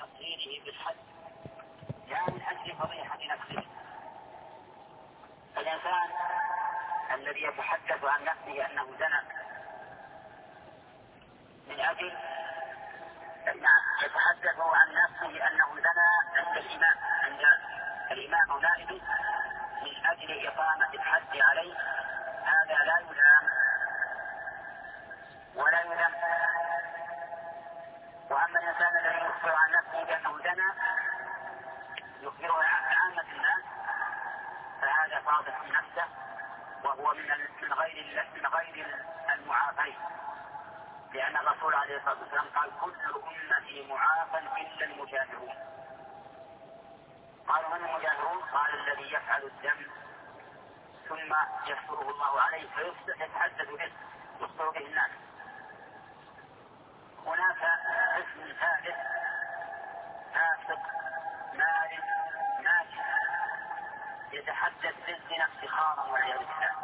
تصغيره بالحد لا من أجل فضيحة نفسه. الإنسان الذي يتحدث عن نفسه أنه زنى من أجل نعم يتحدث عن نفسه أنه زنى عند الإمام عند الإمام أو نائبه من أجل إقامة الحد عليه. هذا لا يلام ولا يلام وأما الإنسان الذي يخبر عن نفسه بأنه زنى يخبره عن عامة الناس فهذا فاضح نفسه وهو من من غير من غير المعافين. لأن الرسول عليه الصلاة والسلام قال كل أمتي معافى إلا المجاهرون. قالوا من المجاهرون؟ قال الذي يفعل الذنب ثم يستره الله عليه فيتحدث به يخبر به الناس. يتحدث بالزنا افتخارا والعياذ بالله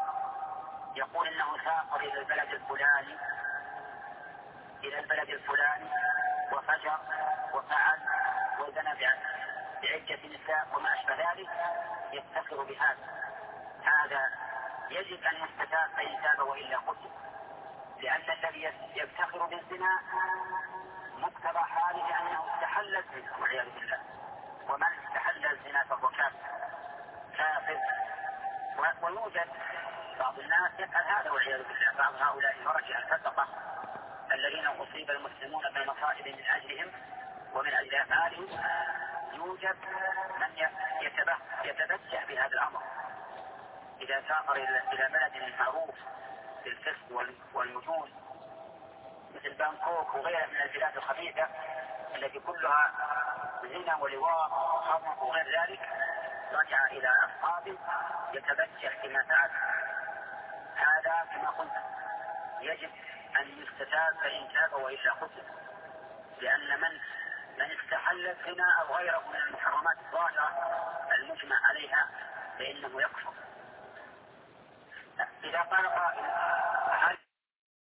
يقول إنه سافر إلى البلد الفلاني إلى البلد الفلاني وفجر وفعل وزنى بعدة نساء وما أشبه ذلك يفتخر بهذا. هذا يجب أن يستتاب فإن تاب وإلا قتل. لأن الذي يفتخر بالزنا مقتضى حاله أنه استحل الزنا والعياذ بالله ومن استحل الزنا فهو كافر كافر ويوجد بعض الناس يفعل هذا والعياذ بالله. بعض هؤلاء المرجع الفسقة الذين أصيب المسلمون بالمصائب من أجلهم ومن أجل أفعالهم يوجد من يتبجح بهذا الأمر. إذا سافر إلى بلد معروف بالفسق والمجون مثل بانكوك وغيرها من البلاد الخبيثة التي كلها زنا ولواء وخمر وغير ذلك رجع إلى أصحابه يتبجح بما فعل. هذا كما قلت يجب أن يستتاب فإن تاب وإلا قتل لأن من من استحل الزنا أو غيره من المحرمات الظاهرة المجمع عليها فإنه يكفر. إذا قال قائل